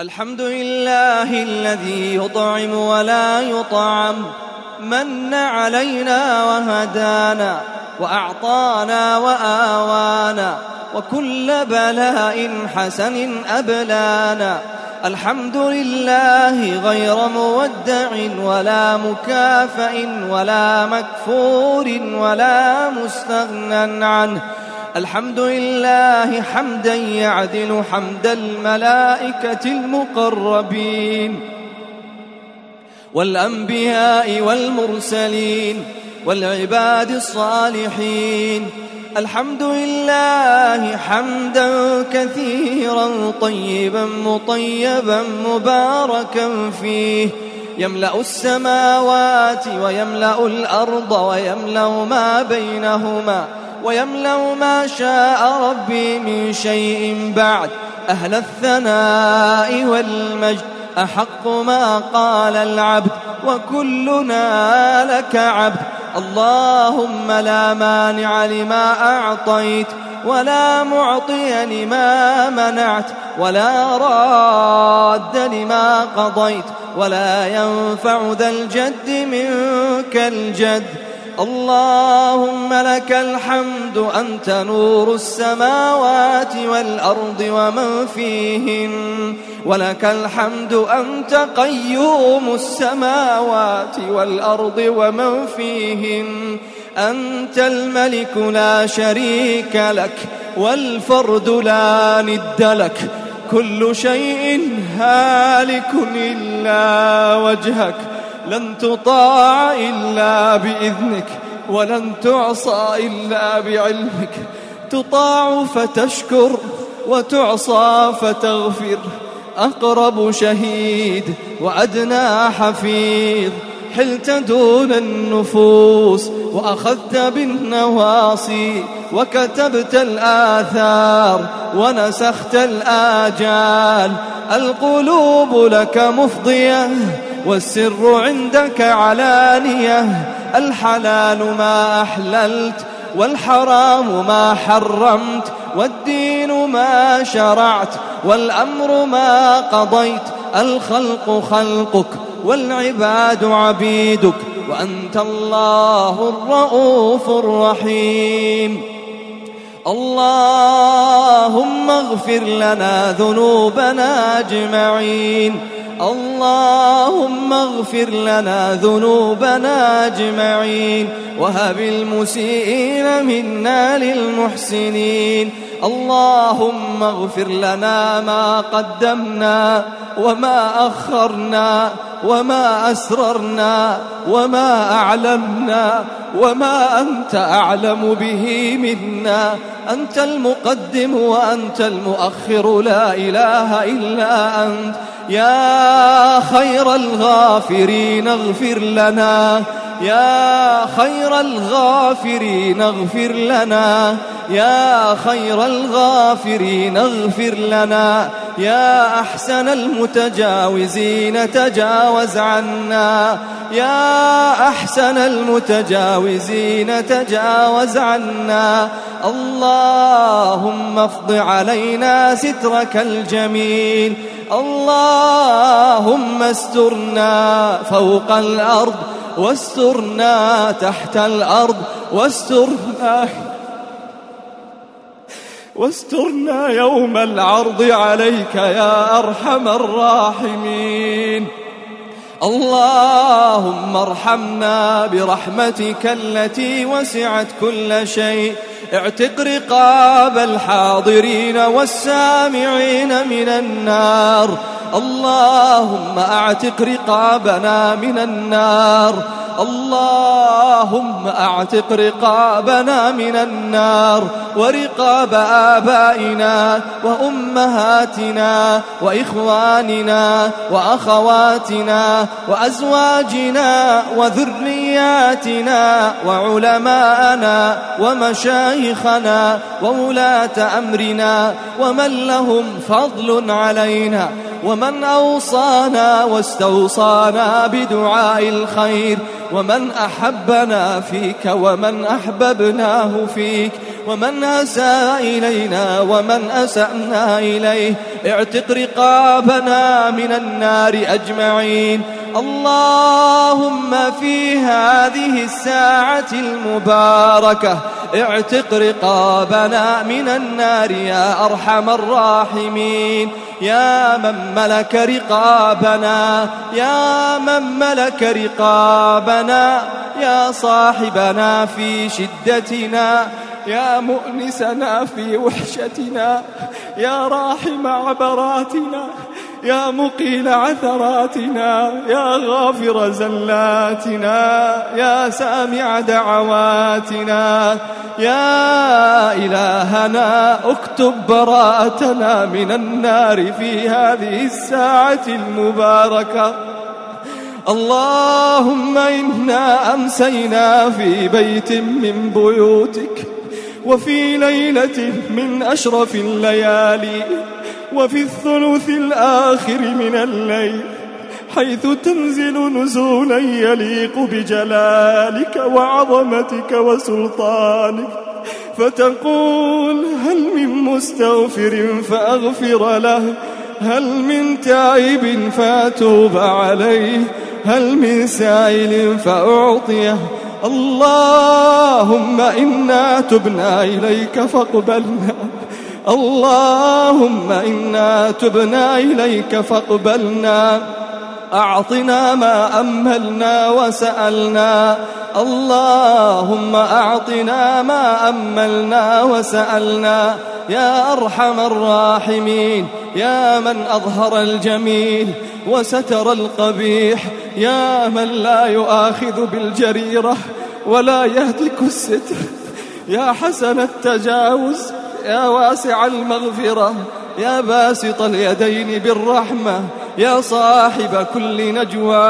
الحمد لله الذي يطعم ولا يطعم من علينا وهدانا وأعطانا وآوانا وكل بلاء حسن أبلانا. الحمد لله غير مودع ولا مكافئ ولا مكفور ولا مستغنى عنه. الحمد لله حمدا يعدل حمد الملائكة المقربين والأنبياء والمرسلين والعباد الصالحين الحمد لله حمدا كثيرا طيبا مطيبا مباركا فيه يملأ السماوات ويملأ الأرض ويملأ ما بينهما ويملأ ما شاء ربي من شيء بعد. أهل الثناء والمجد أحق ما قال العبد وكلنا لك عبد. اللهم لا مانع لما أعطيت ولا معطي لما منعت ولا راد لما قضيت ولا ينفع ذا الجد منك الجد. اللهم لك الحمد أنت نور السماوات والأرض ومن فيهن. ولك الحمد أنت قيوم السماوات والأرض ومن فيهن. أنت الملك لا شريك لك والفرد لا ند لك. كل شيء هالك إلا وجهك. لن تطاع إلا بإذنك ولن تعصى إلا بعلمك. تطاع فتشكر وتعصى فتغفر. أقرب شهيد وأدنى حفيظ. حلت دون النفوس وأخذت بالنواصي. وكتبت الآثار ونسخت الآجال. القلوب لك مفضية والسر عندك علانية. الحلال ما أحللت والحرام ما حرمت والدين ما شرعت والأمر ما قضيت. الخلق خلقك والعباد عبيدك وأنت الله الرؤوف الرحيم. اللهم اغفر لنا ذنوبنا أجمعين. اللهم اغفر لنا ذنوبنا أجمعين. وهب المسيئين منا للمحسنين. اللهم اغفر لنا ما قدمنا وما أخرنا وما أسررنا وما أعلمنا وما أنت أعلم به منا. أنت المقدم وأنت المؤخر لا إله إلا أنت. يا خير الغافرين اغفر لنا يا خير الغافرين اغفر لنا. يا خير الغافرين اغفر لنا. يا أحسن المتجاوزين تجاوز عنا. يا أحسن المتجاوزين تجاوز عنا. اللهم افض علينا سترك الجميل. اللهم استرنا فوق الأرض. واسترنا تحت الأرض. واسترنا. واسترنا يوم العرض عليك يا أرحم الراحمين. اللهم ارحمنا برحمتك التي وسعت كل شيء. اعتق رقاب الحاضرين والسامعين من النار. اللهم أعتق رقابنا من النار. اللهم أعتق رقابنا من النار ورقاب آبائنا وأمهاتنا وإخواننا وأخواتنا وأزواجنا وذرياتنا وعلماءنا ومشايخنا وولاة أمرنا ومن لهم فضل علينا. ومن أوصانا واستوصانا بدعاء الخير ومن أحبنا فيك ومن أحببناه فيك ومن أساء إلينا ومن أسأنا إليه. اعتق رقابنا من النار أجمعين. اللهم في هذه الساعة المباركة اعتق رقابنا من النار يا أرحم الراحمين. يا من ملك رقابنا يا من ملك رقابنا يا صاحبنا في شدتنا يا مؤنسنا في وحشتنا يا راحم عبراتنا يا مقيل عثراتنا يا غافر زلاتنا يا سامع دعواتنا يا إلهنا اكتب براءتنا من النار في هذه الساعة المباركة. اللهم إنا أمسينا في بيت من بيوتك وفي ليلة من أشرف الليالي. وفي الثلث الآخر من الليل حيث تنزل نزولا يليق بجلالك وعظمتك وسلطانك. فتقول هل من مستغفر فأغفر له؟ هل من تائب فأتوب عليه؟ هل من سائل فأعطيه؟ اللهم إنا تبنا إليك فاقبلنا. اللهم إنا تبنا إليك فاقبلنا. أعطنا ما أملنا وسألنا. اللهم أعطنا ما أملنا وسألنا. يا أرحم الراحمين يا من أظهر الجميل وستر القبيح. يا من لا يؤاخذ بالجريرة ولا يهتك الستر. يا حسن التجاوز يا واسع المغفرة يا باسط اليدين بالرحمة يا صاحب كل نجوى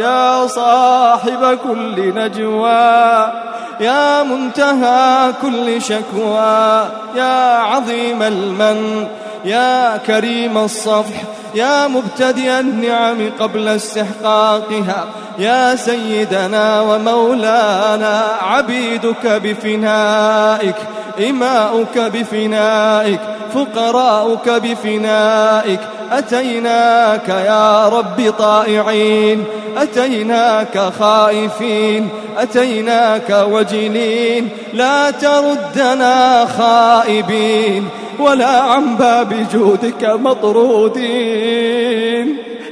يا صاحب كل نجوى يا منتهى كل شكوى يا عظيم المن يا كريم الصفح يا مبتدئ النعم قبل استحقاقها يا سيدنا ومولانا عبيدك بفنائك إماؤك بفنائك فقراؤك بفنائك أتيناك يا رب طائعين أتيناك خائفين أتيناك وجلين لا تردنا خائبين ولا عن باب جودك مطرودين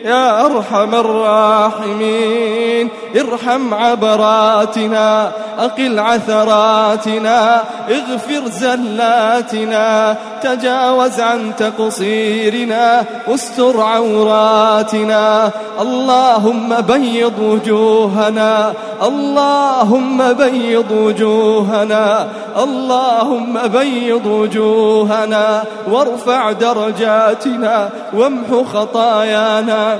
يا أرحم الراحمين. ارحم عبراتنا أقل عثراتنا اغفر زلاتنا تجاوز عن تقصيرنا استر عوراتنا. اللهم بيض وجوهنا اللهم بيض وجوهنا اللهم بيض وجوهنا وارفع درجاتنا وامحو خطايانا.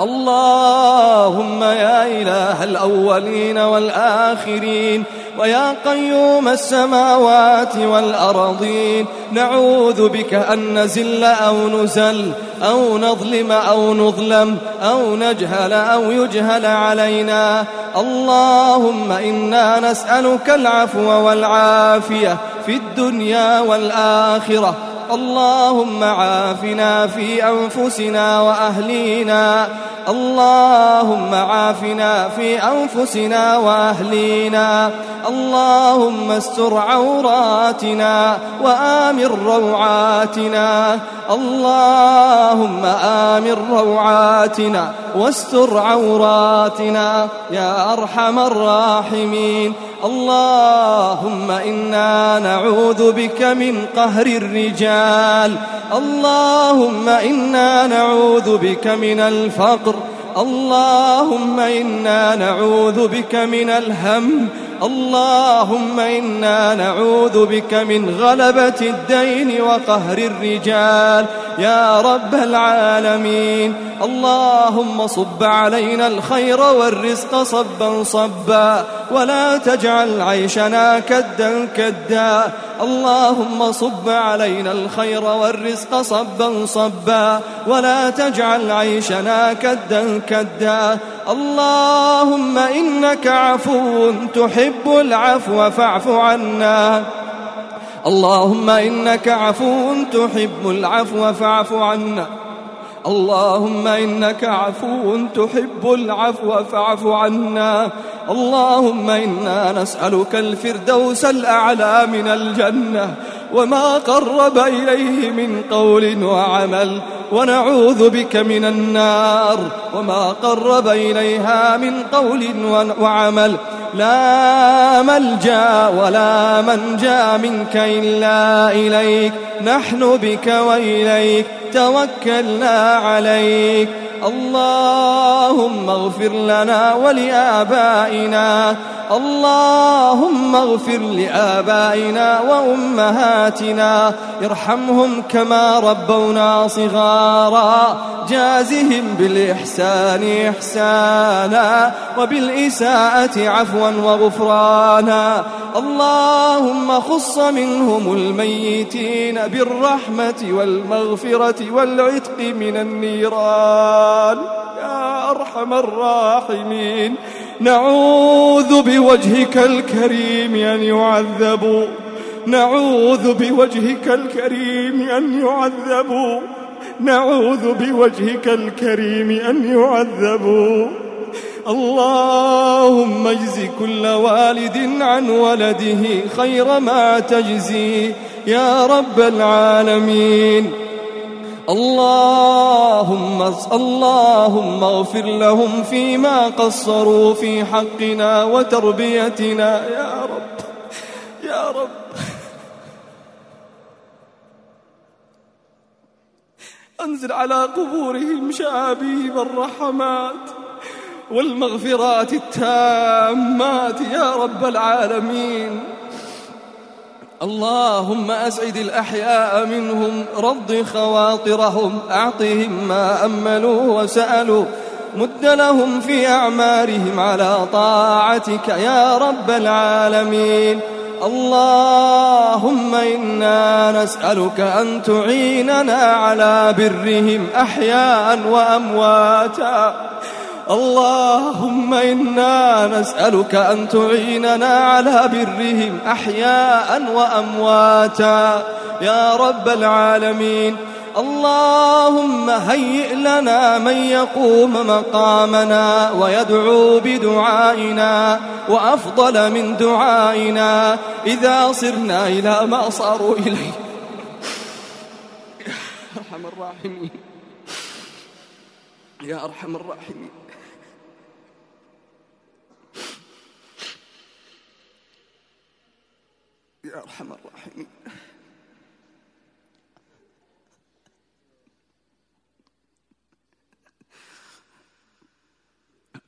اللهم يا إله الأولين والآخرين ويا قيوم السماوات والأرضين نعوذ بك أن نزل أو نزل أو نظلم أو نظلم أو نجهل أو يجهل علينا اللهم إنا نسألك العفو والعافية في الدنيا والآخرة اللهم عافنا في أنفسنا وأهلينا. اللهم عافنا في أنفسنا وأهلينا. اللهم استر عوراتنا وآمن روعاتنا. اللهم آمن روعاتنا واستر عوراتنا يا أرحم الراحمين. اللهم إنا نعوذ بك من قهر الرجال. اللهم إنا نعوذ بك من الفقر. اللهم إنا نعوذ بك من الهم. اللهم إنا نعوذ بك من غلبة الدين وقهر الرجال. يا رب العالمين. اللهم صب علينا الخير والرزق صبا صبا. ولا تجعل عيشنا كدا كدا. اللهم صب علينا الخير والرزق صبا صبا ولا تجعل عيشنا كدا كدا. اللهم إنك عفو تحب العفو فاعف عنا. اللهم إنك عفو تحب العفو فاعف عنا. اللهم إنك عفو تحب العفو فاعف عنا. اللهم إنا نسألك الفردوس الأعلى من الجنة وما قرب إليه من قول وعمل ونعوذ بك من النار وما قرب إليها من قول وعمل. لا ملجأ ولا منجأ منك إلا إليك. نحن بك وإليك. توكلنا عليك. اللهم اغفر لنا ولآبائنا. اللهم اغفر لآبائنا وأمهاتنا. ارحمهم كما ربونا صغارا. جازهم بالإحسان إحسانا وبالإساءة عفوا وغفرانا. اللهم خص منهم الميتين بالرحمة والمغفرة والعتق من النيران. يا أرحم الراحمين. نعوذ بوجهك الكريم أن يعذبوا. نعوذ بوجهك الكريم أن يعذبوا. نعوذ بوجهك الكريم أن يعذبوا. اللهم اجز كل والد عن ولده خير ما تجزي. يا رب العالمين. اللهم اللهم اغفر لهم فيما قصروا في حقنا وتربيتنا. يا رب يا رب. أنزل على قبورهم شابيب الرحمات والمغفرات التامات يا رب العالمين. اللهم أسعد الأحياء منهم رض خواطرهم أعطهم ما أملوا وسألوا. مد لهم في أعمارهم على طاعتك يا رب العالمين. اللهم إنا نسألك أن تعيننا على برهم أحياء وأمواتا. اللهم إنا نسألك أن تعيننا على برهم أحياء وأمواتا. يا رب العالمين اللهم هيئ لنا من يقوم مقامنا ويدعو بدعائنا وأفضل من دعائنا إذا صرنا إلى ما صاروا إليه. يا أرحم الراحمين. يا أرحم الراحمين. يا أرحم الراحمين.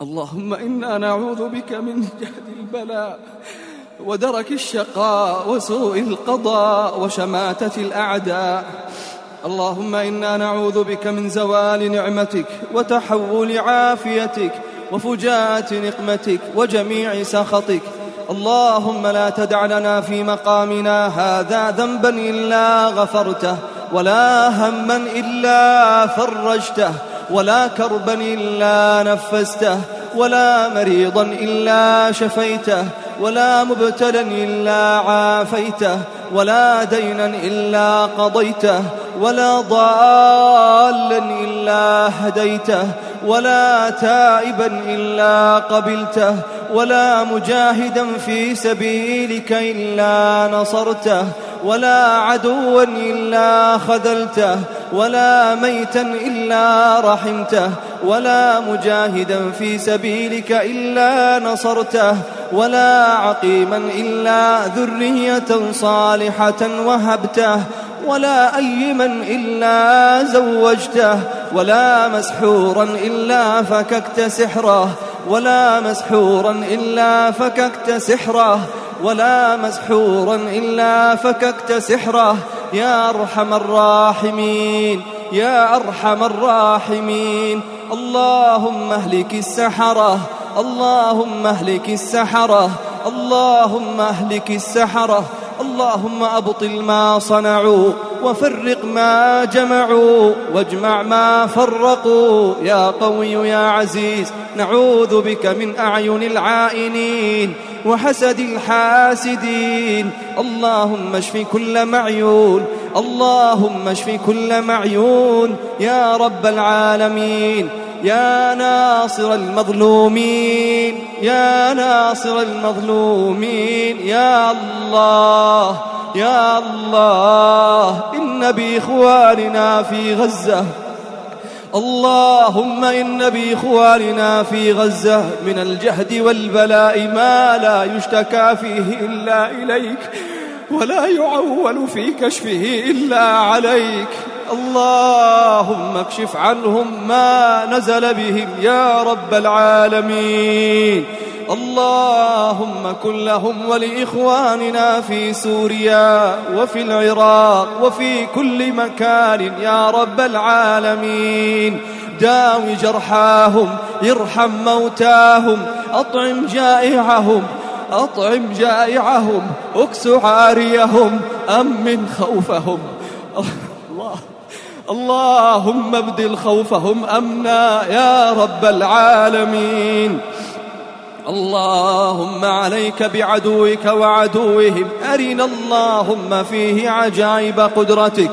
اللهم إنا نعوذ بك من جهد البلاء ودرك الشقاء وسوء القضاء وشماتة الأعداء. اللهم إنا نعوذ بك من زوال نعمتك وتحول عافيتك وفجاءة نقمتك وجميع سخطك. اللهم لا تدع لنا في مقامنا هذا ذنبا إلا غفرته ولا هما إلا فرجته. ولا كربا إلا نفسته ولا مريضا إلا شفيته ولا مبتلا إلا عافيته ولا دينا إلا قضيته ولا ضالا إلا هديته ولا تائبا إلا قبلته ولا مجاهدا في سبيلك إلا نصرته ولا عدوا إلا خذلته ولا ميتا إلا رحمته ولا مجاهدا في سبيلك إلا نصرته ولا عقيما إلا ذرية صالحة وهبته ولا أيما إلا زوجته ولا مسحورا إلا فككت سحره ولا مسحورا إلا فككت سحره ولا مسحورا إلا فككت سحره. يا أرحم الراحمين يا أرحم الراحمين. اللهم أهلك السحرة اللهم أهلك السحرة اللهم أهلك السحرة. اللهم أبطل ما صنعوا وفرق ما جمعوا واجمع ما فرقوا. يا قوي يا عزيز نعوذ بك من أعين العائنين. وحسد الحاسدين. اللهم اشف كل معيون. اللهم اشف كل معيون. يا رب العالمين. يا ناصر المظلومين. يا ناصر المظلومين. يا الله. يا الله. إن بإخواننا في غزة. اللهم إن بإخواننا في غزة من الجهد والبلاء ما لا يشتكى فيه إلا إليك ولا يعول في كشفه إلا عليك. اللهم اكشف عنهم ما نزل بهم يا رب العالمين. اللهم كن لهم ولإخواننا في سوريا وفي العراق وفي كل مكان يا رب العالمين. داوي جرحاهم ارحم موتاهم أطعم جائعهم أطعم جائعهم إكس عاريهم أمن خوفهم. الله. اللهم ابدل خوفهم أمنا يا رب العالمين. اللهم عليك بعدوك وعدوهم. أرنا اللهم فيه عجائب قدرتك.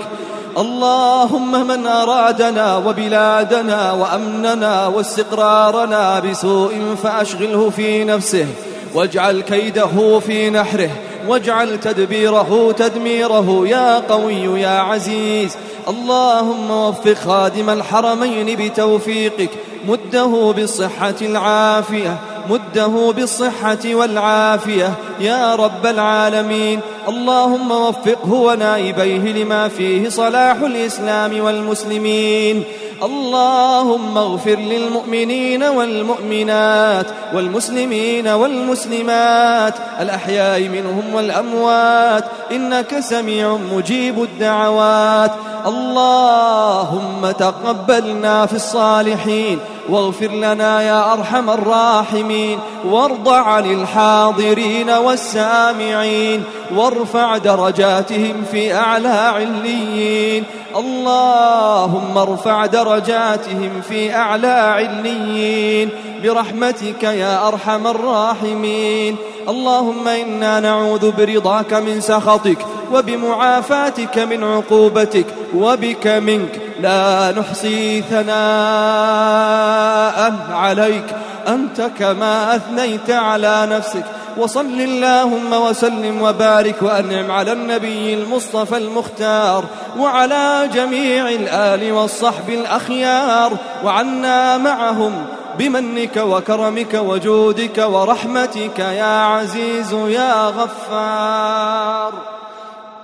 اللهم من أرادنا وبلادنا وأمننا واستقرارنا بسوء فأشغله في نفسه. واجعل كيده في نحره. واجعل تدبيره تدميره. يا قوي يا عزيز. اللهم وفق خادم الحرمين بتوفيقك مده بالصحة العافية مده بالصحة والعافية يا رب العالمين. اللهم وفقه ونائبيه لما فيه صلاح الإسلام والمسلمين. اللهم اغفر للمؤمنين والمؤمنات والمسلمين والمسلمات الأحياء منهم والأموات إنك سميع مجيب الدعوات. اللهم تقبلنا في الصالحين. واغفر لنا يا أرحم الراحمين وارض عن الحاضرين والسامعين وارفع درجاتهم في أعلى عليين. اللهم ارفع درجاتهم في أعلى عليين. برحمتك يا أرحم الراحمين. اللهم إنا نعوذ برضاك من سخطك وبمعافاتك من عقوبتك وبك منك لا نحصي ثناء عليك. أنت كما أثنيت على نفسك. وصل اللهم وسلم وبارك وأنعم على النبي المصطفى المختار. وعلى جميع الآل والصحب الأخيار. وعنا معهم بمنك وكرمك وجودك ورحمتك يا عزيز يا غفار.